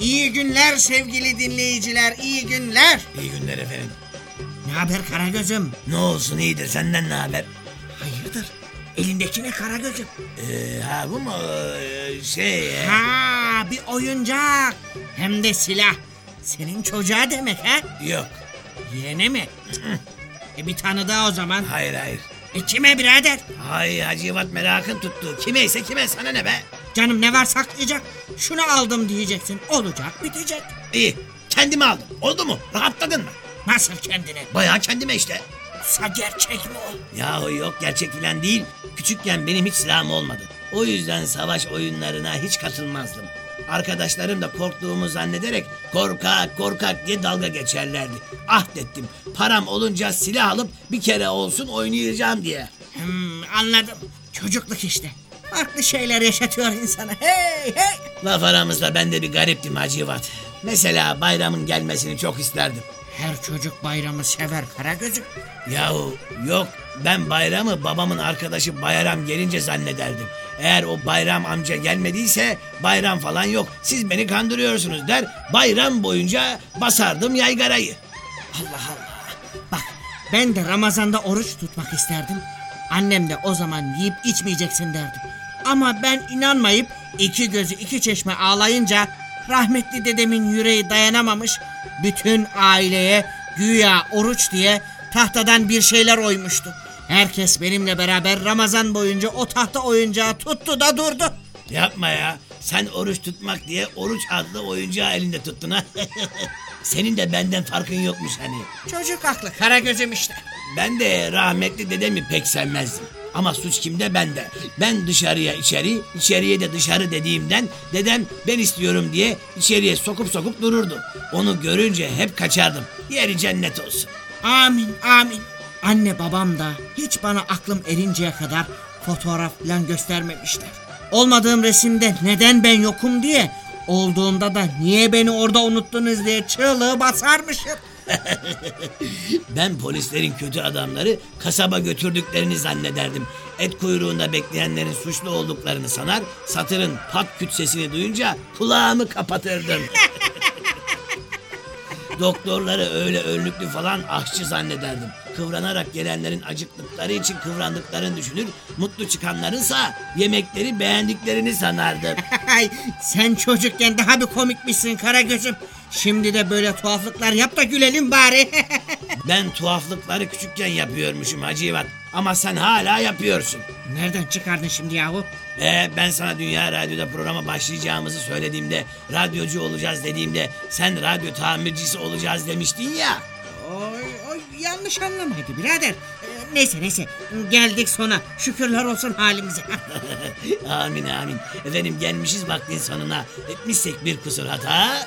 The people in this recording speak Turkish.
İyi günler sevgili dinleyiciler iyi günler. İyi günler efendim. Ne haber Karagöz'üm? Ne olsun iyidir senden ne haber? Hayırdır? Elindeki ne Karagöz'üm? Ee, ha bu mu? Ee, şey... e, Ha bir oyuncak. Hem de silah. Senin çocuğa demek ha? Yok. Yeğene mi? e bir tane daha o zaman. Hayır hayır. E kime birader? Hay Hacivat merakın tuttu. Kimeyse kime sana ne be? Canım ne var saklayacak? Şunu aldım diyeceksin. Olacak bitecek. İyi. Kendime aldım. Oldu mu? Rahatladın mı? Nasıl kendine? Bayağı kendime işte. Sa gerçek mi o? Yahu yok gerçek filan değil. Küçükken benim hiç silahım olmadı. O yüzden savaş oyunlarına hiç katılmazdım. Arkadaşlarım da korktuğumu zannederek korkak korkak diye dalga geçerlerdi. Ahdettim. Param olunca silah alıp bir kere olsun oynayacağım diye. Hmm, anladım. Çocukluk işte. Farklı şeyler yaşatıyor insana. Hey hey. Laf aramızda ben de bir gariptim Hacivat. Mesela bayramın gelmesini çok isterdim. Her çocuk bayramı sever Karagöz'üm. Yahu yok ben bayramı babamın arkadaşı Bayram gelince zannederdim. Eğer o Bayram amca gelmediyse bayram falan yok. Siz beni kandırıyorsunuz der. Bayram boyunca basardım yaygarayı. Allah Allah. Bak ben de Ramazan'da oruç tutmak isterdim. Annem de o zaman yiyip içmeyeceksin derdi. Ama ben inanmayıp iki gözü iki çeşme ağlayınca rahmetli dedemin yüreği dayanamamış. Bütün aileye güya oruç diye tahtadan bir şeyler oymuştu. Herkes benimle beraber Ramazan boyunca o tahta oyuncağı tuttu da durdu. Yapma ya. Sen oruç tutmak diye oruç adlı oyuncağı elinde tuttun ha. Senin de benden farkın yokmuş hani. Çocuk haklı Karagöz'üm işte. Ben de rahmetli dedemi pek sevmezdim. Ama suç kimde bende. Ben dışarıya içeri, içeriye de dışarı dediğimden dedem ben istiyorum diye içeriye sokup sokup dururdu. Onu görünce hep kaçardım. Yeri cennet olsun. Amin amin. Anne babam da hiç bana aklım erinceye kadar fotoğraf falan göstermemişler. Olmadığım resimde neden ben yokum diye, olduğumda da niye beni orada unuttunuz diye çığlığı basarmışım. Ben polislerin kötü adamları kasaba götürdüklerini zannederdim. Et kuyruğunda bekleyenlerin suçlu olduklarını sanar, satırın pat küt sesini duyunca kulağımı kapatırdım. Doktorları öyle önlüklü falan aşçı zannederdim. Kıvranarak gelenlerin acıktıkları için kıvrandıklarını düşünür, mutlu çıkanlarınsa yemekleri beğendiklerini sanardım. Sen çocukken daha bir komikmişsin Karagöz'üm. Şimdi de böyle tuhaflıklar yap da gülelim bari. Ben tuhaflıkları küçükken yapıyormuşum Hacivat. Ama sen hala yapıyorsun. Nereden çıkardın şimdi yahu? Ee, ben sana Dünya Radyo'da programa başlayacağımızı söylediğimde, radyocu olacağız dediğimde, sen radyo tamircisi olacağız demiştin ya. Oy, oy, yanlış anlamaydı birader. Ee, neyse neyse geldik sona. Şükürler olsun halimize. amin amin. Efendim gelmişiz vaktin sonuna. Etmişsek bir kusur hata.